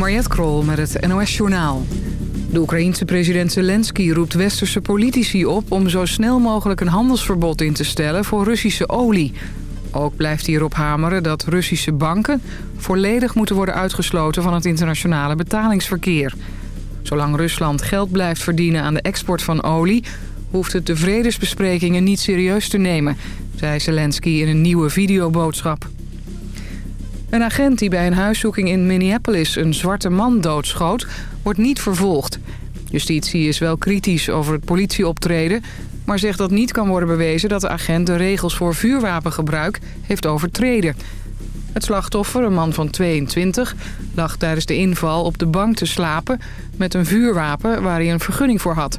Mariette Krol met het NOS Journaal. De Oekraïense president Zelensky roept westerse politici op... om zo snel mogelijk een handelsverbod in te stellen voor Russische olie. Ook blijft hij erop hameren dat Russische banken... volledig moeten worden uitgesloten van het internationale betalingsverkeer. Zolang Rusland geld blijft verdienen aan de export van olie... hoeft het de vredesbesprekingen niet serieus te nemen... zei Zelensky in een nieuwe videoboodschap. Een agent die bij een huiszoeking in Minneapolis een zwarte man doodschoot... wordt niet vervolgd. Justitie is wel kritisch over het politieoptreden... maar zegt dat niet kan worden bewezen dat de agent de regels voor vuurwapengebruik heeft overtreden. Het slachtoffer, een man van 22, lag tijdens de inval op de bank te slapen... met een vuurwapen waar hij een vergunning voor had.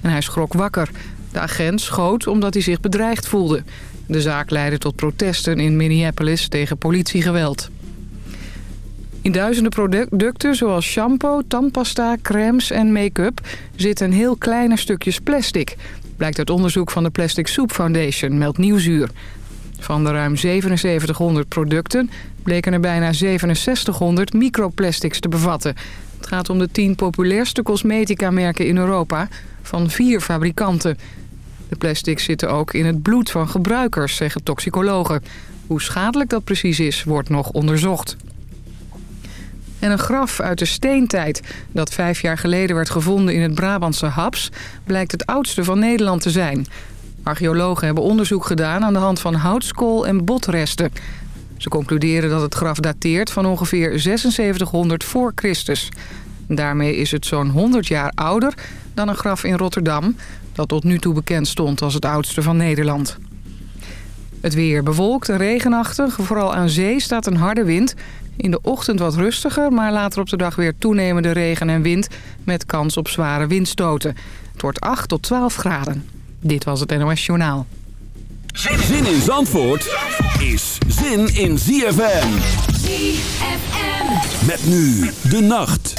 En hij schrok wakker. De agent schoot omdat hij zich bedreigd voelde... De zaak leidde tot protesten in Minneapolis tegen politiegeweld. In duizenden producten zoals shampoo, tandpasta, crèmes en make-up... zitten heel kleine stukjes plastic. Blijkt uit onderzoek van de Plastic Soup Foundation, meldt Nieuwsuur. Van de ruim 7700 producten bleken er bijna 6700 microplastics te bevatten. Het gaat om de 10 populairste cosmetica-merken in Europa van vier fabrikanten... De plastics zitten ook in het bloed van gebruikers, zeggen toxicologen. Hoe schadelijk dat precies is, wordt nog onderzocht. En een graf uit de steentijd dat vijf jaar geleden werd gevonden in het Brabantse Haps... blijkt het oudste van Nederland te zijn. Archeologen hebben onderzoek gedaan aan de hand van houtskool en botresten. Ze concluderen dat het graf dateert van ongeveer 7600 voor Christus. Daarmee is het zo'n 100 jaar ouder dan een graf in Rotterdam dat tot nu toe bekend stond als het oudste van Nederland. Het weer bewolkt en regenachtig. Vooral aan zee staat een harde wind. In de ochtend wat rustiger, maar later op de dag weer toenemende regen en wind... met kans op zware windstoten. Het wordt 8 tot 12 graden. Dit was het NOS Journaal. Zin in Zandvoort is zin in ZFM. ZFM. Met nu de nacht.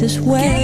this way.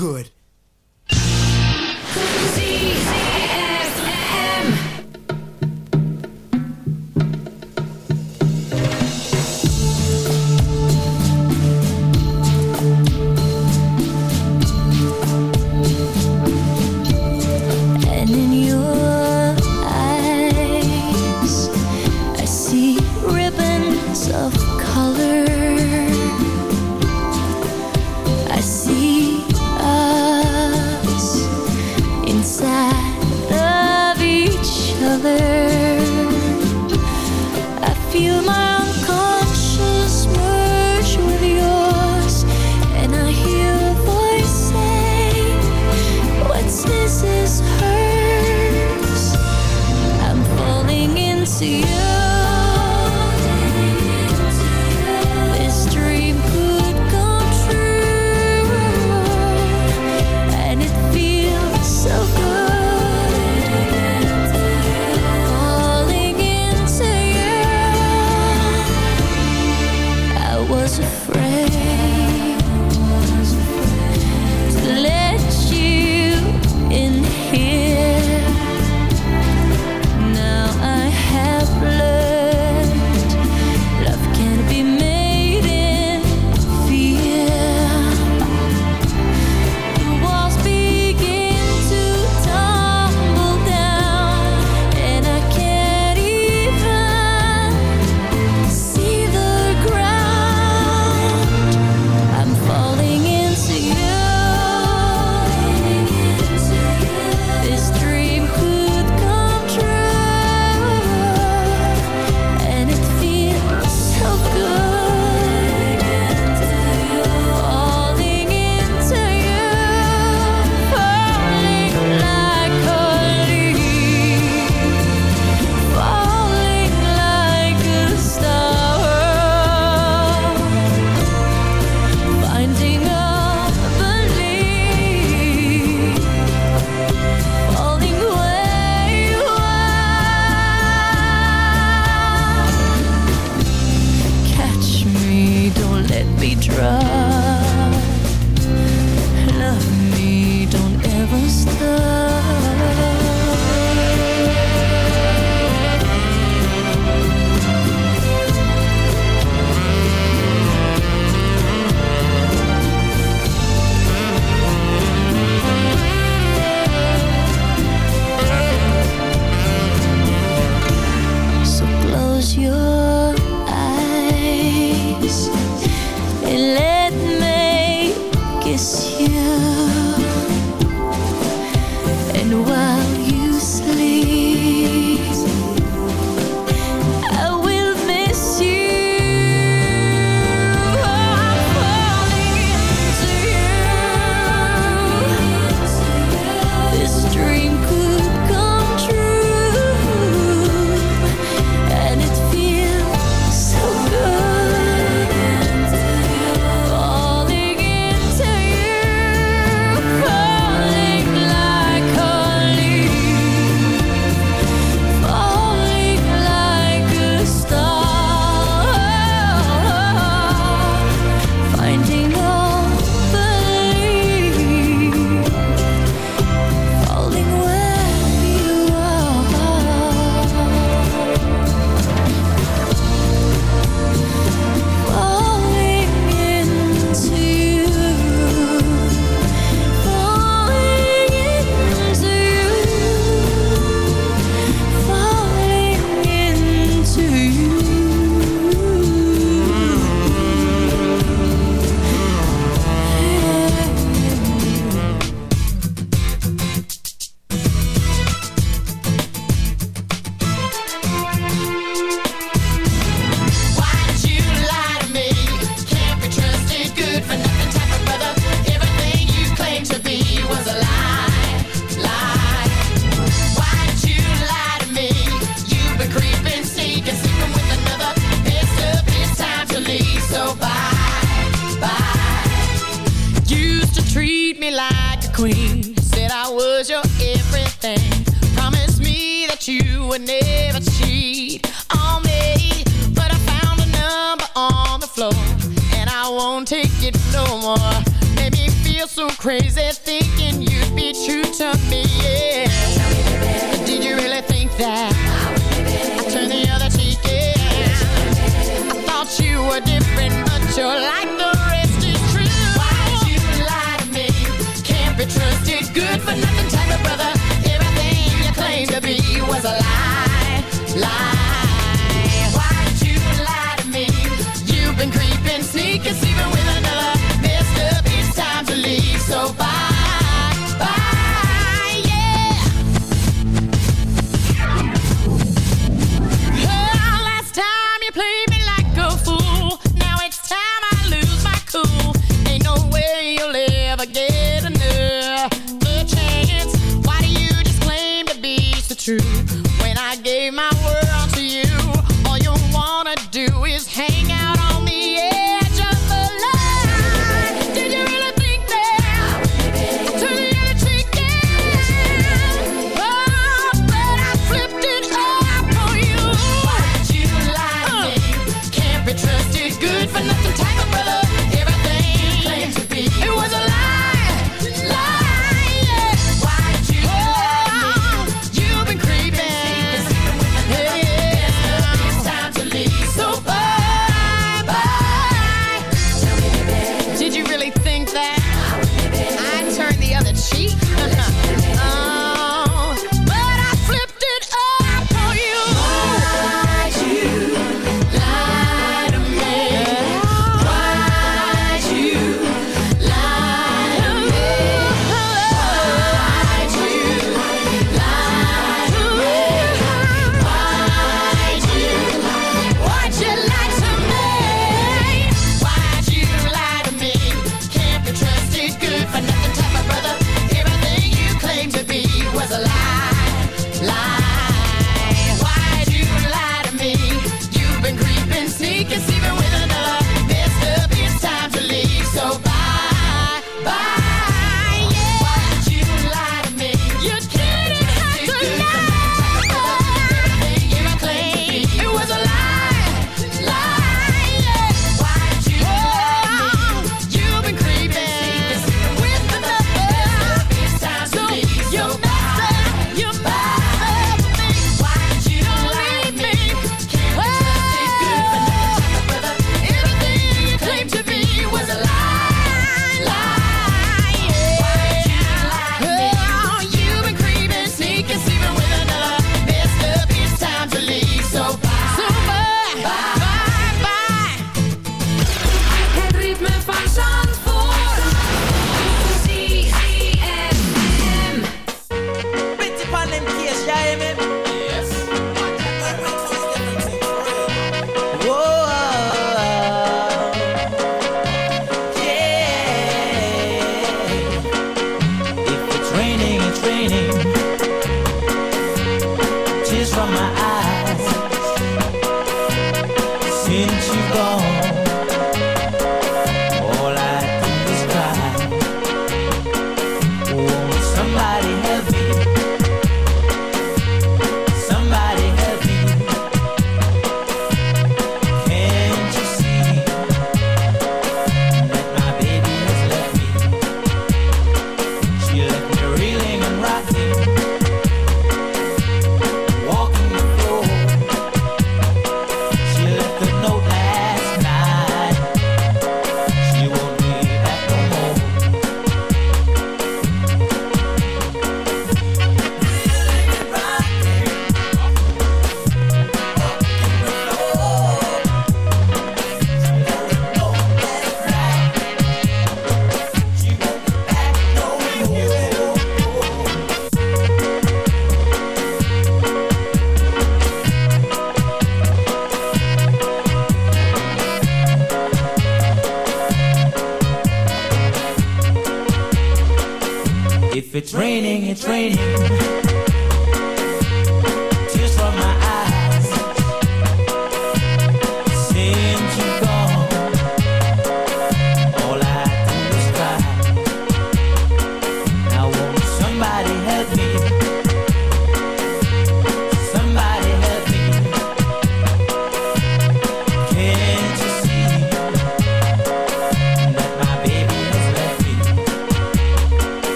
Good. when I gave my world to you. All you wanna do is hang out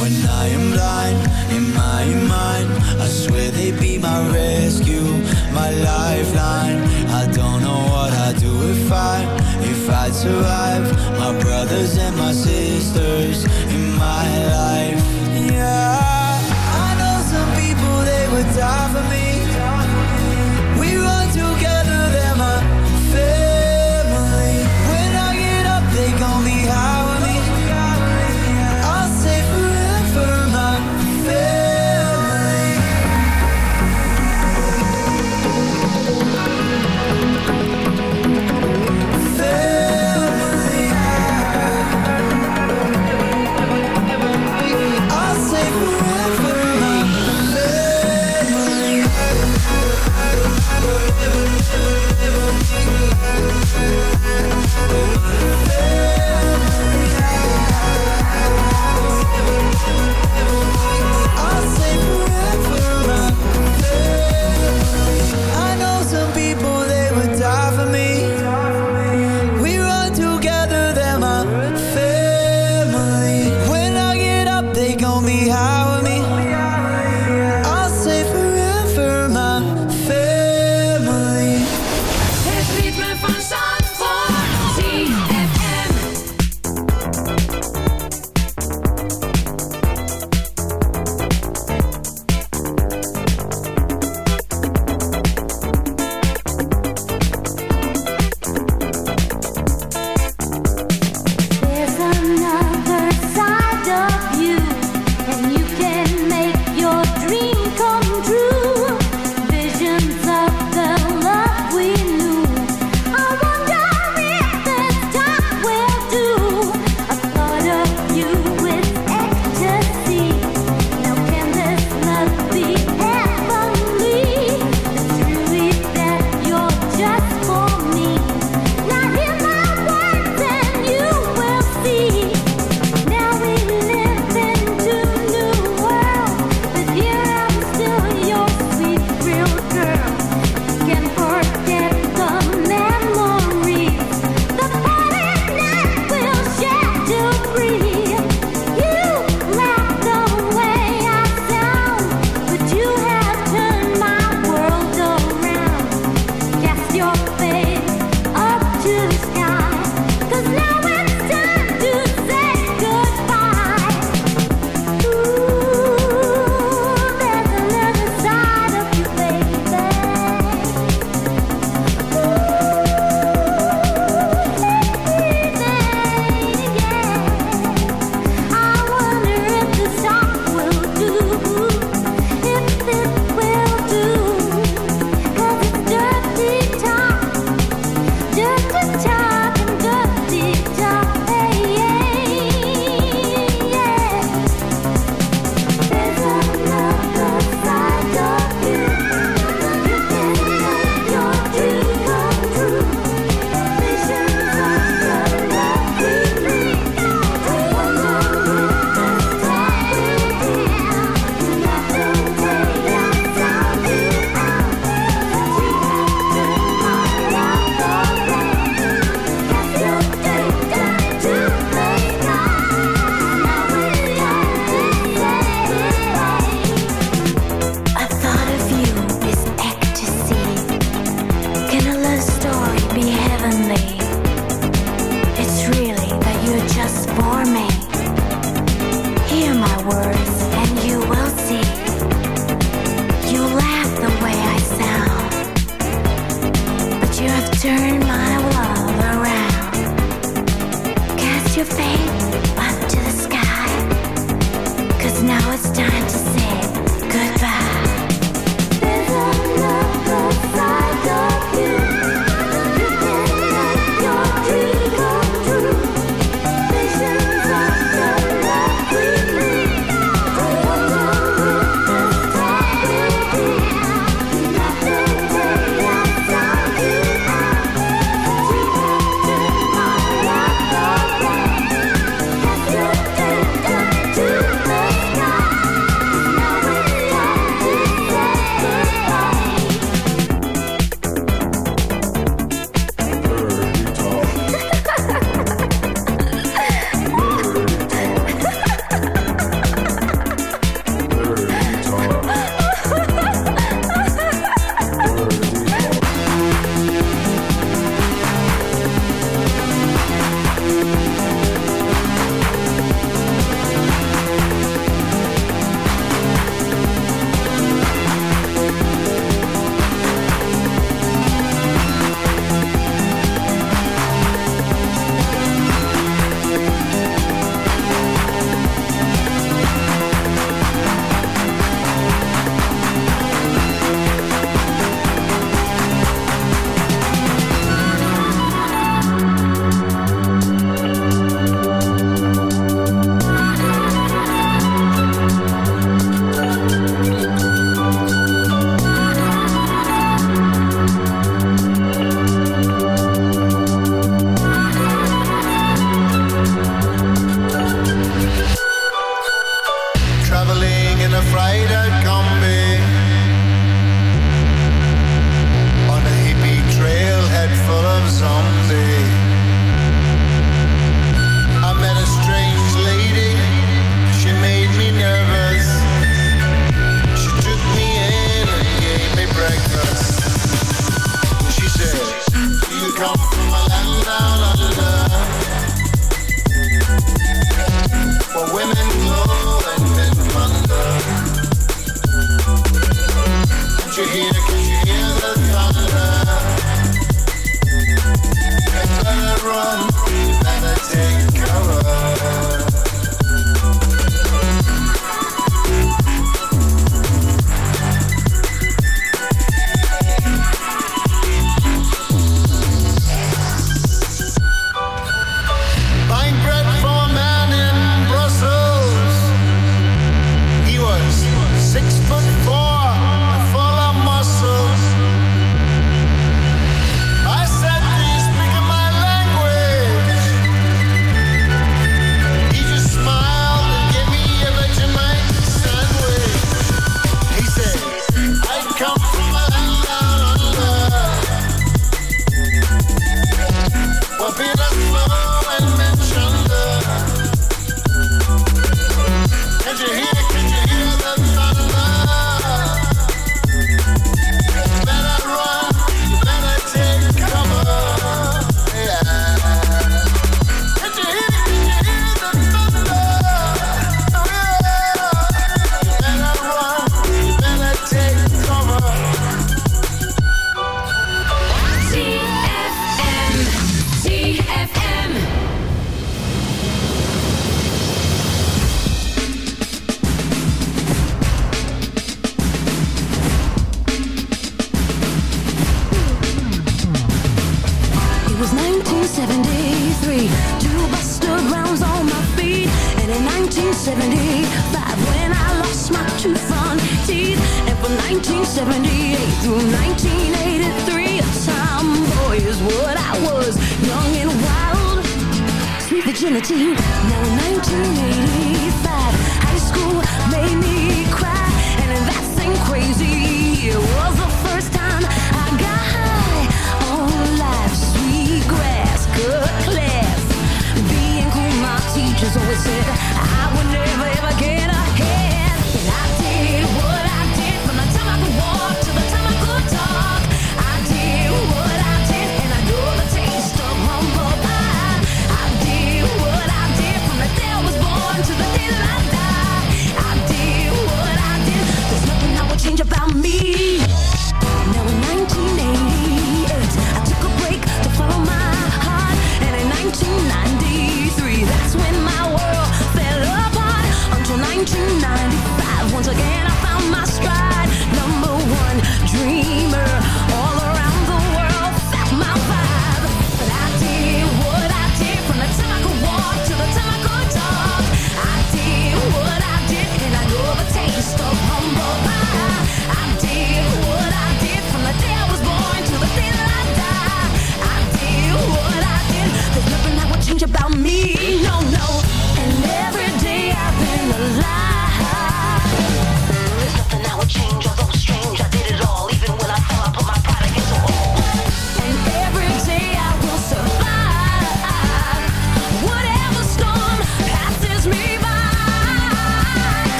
When I am blind in my mind, I swear.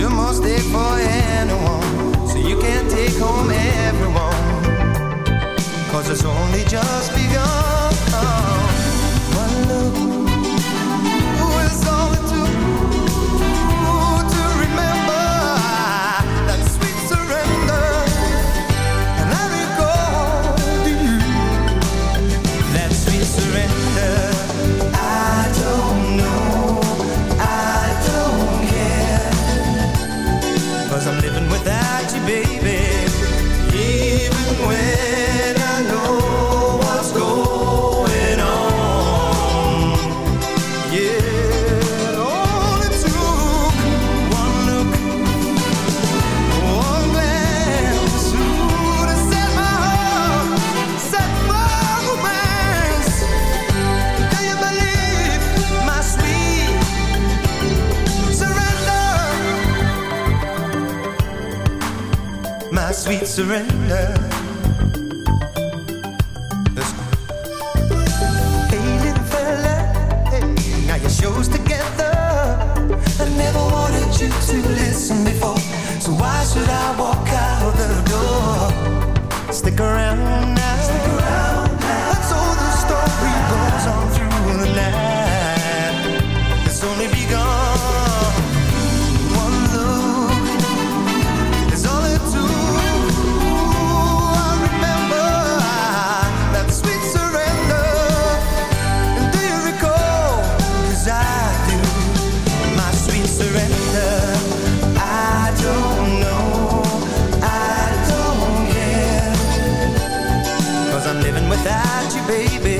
You must take for anyone, so you can take home everyone. Cause it's only just begun. One look surrender. Hey, little fella, together. I never wanted you to listen before, so why should I living without you, baby.